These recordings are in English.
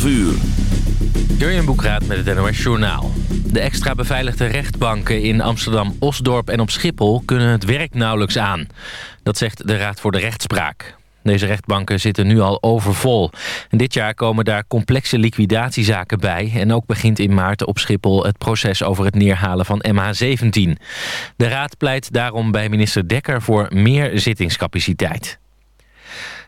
12 uur. Jurjen Boekraat met het NOS Journaal. De extra beveiligde rechtbanken in Amsterdam-Osdorp en op Schiphol... kunnen het werk nauwelijks aan. Dat zegt de Raad voor de Rechtspraak. Deze rechtbanken zitten nu al overvol. En dit jaar komen daar complexe liquidatiezaken bij... en ook begint in maart op Schiphol het proces over het neerhalen van MH17. De Raad pleit daarom bij minister Dekker voor meer zittingscapaciteit.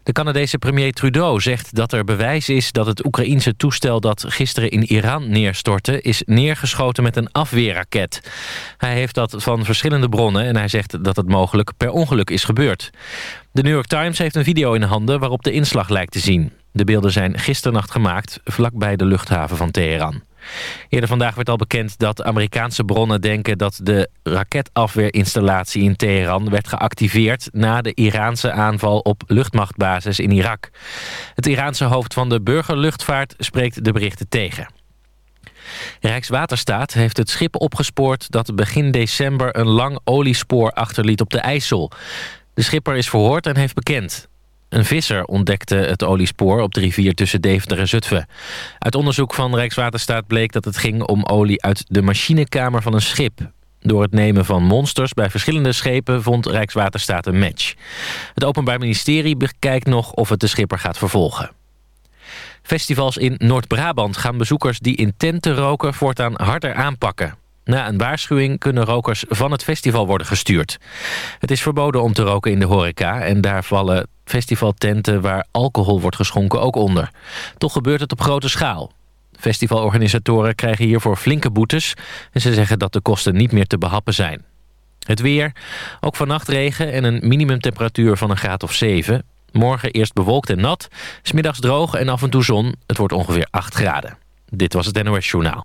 De Canadese premier Trudeau zegt dat er bewijs is dat het Oekraïense toestel dat gisteren in Iran neerstortte is neergeschoten met een afweerraket. Hij heeft dat van verschillende bronnen en hij zegt dat het mogelijk per ongeluk is gebeurd. De New York Times heeft een video in handen waarop de inslag lijkt te zien. De beelden zijn gisternacht gemaakt vlakbij de luchthaven van Teheran. Eerder vandaag werd al bekend dat Amerikaanse bronnen denken dat de raketafweerinstallatie in Teheran werd geactiveerd na de Iraanse aanval op luchtmachtbasis in Irak. Het Iraanse hoofd van de burgerluchtvaart spreekt de berichten tegen. Rijkswaterstaat heeft het schip opgespoord dat begin december een lang oliespoor achterliet op de IJssel. De schipper is verhoord en heeft bekend. Een visser ontdekte het oliespoor op de rivier tussen Deventer en Zutphen. Uit onderzoek van Rijkswaterstaat bleek dat het ging om olie uit de machinekamer van een schip. Door het nemen van monsters bij verschillende schepen vond Rijkswaterstaat een match. Het Openbaar Ministerie bekijkt nog of het de schipper gaat vervolgen. Festivals in Noord-Brabant gaan bezoekers die in tenten roken voortaan harder aanpakken. Na een waarschuwing kunnen rokers van het festival worden gestuurd. Het is verboden om te roken in de horeca... en daar vallen festivaltenten waar alcohol wordt geschonken ook onder. Toch gebeurt het op grote schaal. Festivalorganisatoren krijgen hiervoor flinke boetes... en ze zeggen dat de kosten niet meer te behappen zijn. Het weer, ook vannacht regen en een minimumtemperatuur van een graad of 7. Morgen eerst bewolkt en nat, smiddags droog en af en toe zon. Het wordt ongeveer 8 graden. Dit was het NOS Journaal.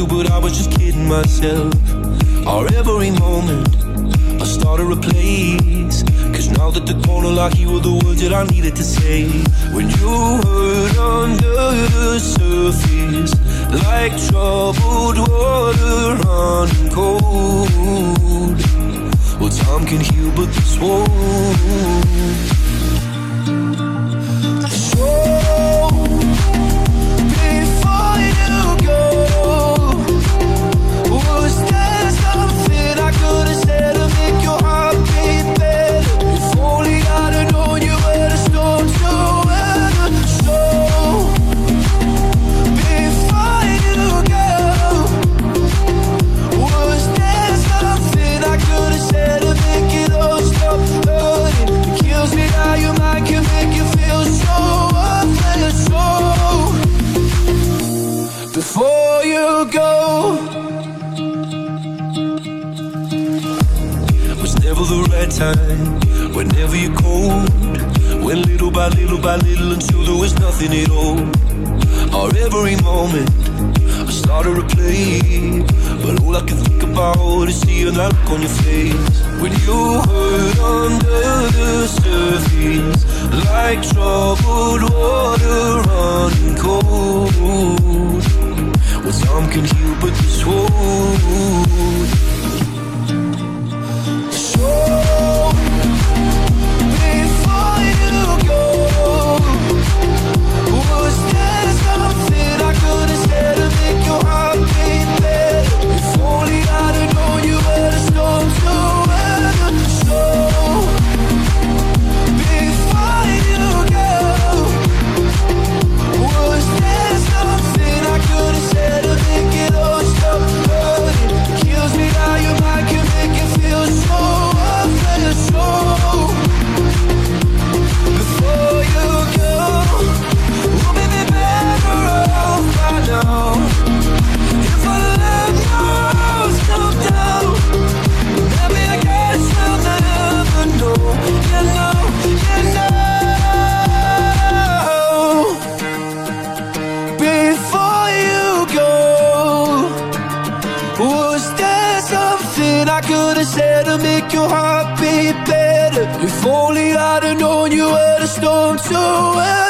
you, but I was just kidding myself. Say to make your heart beat better If only I'd have known you were the storm to weather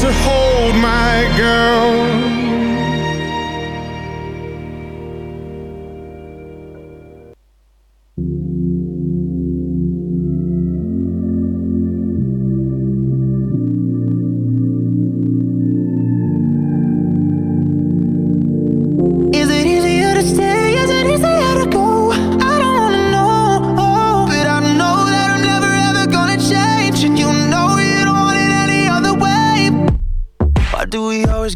to hold my girl.